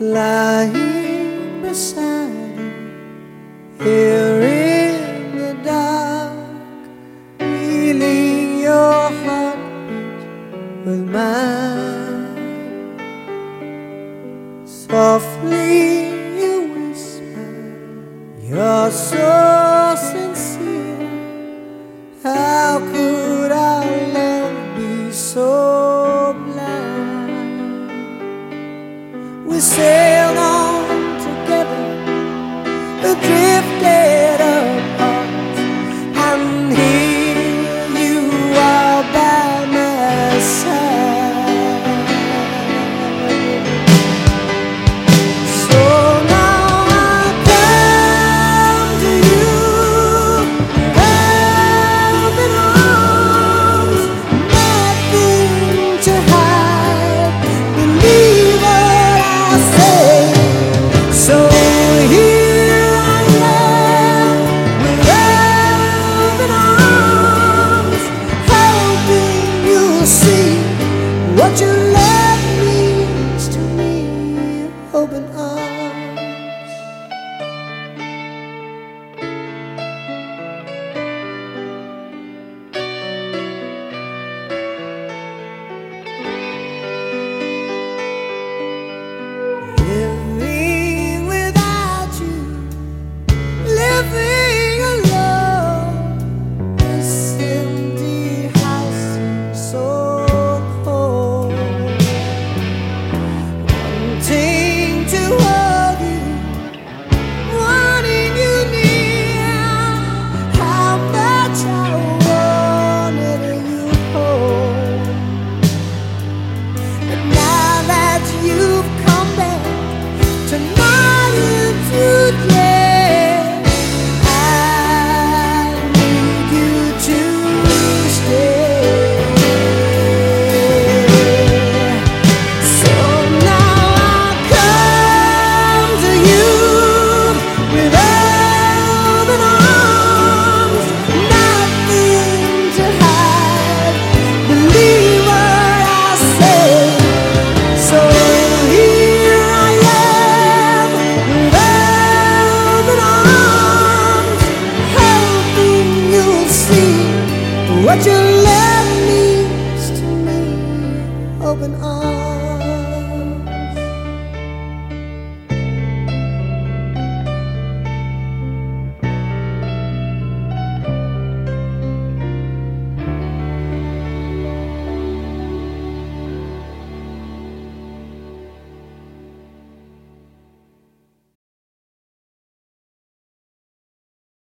lying beside you here in the dark, feeling your heartbeat with mine softly. we say What you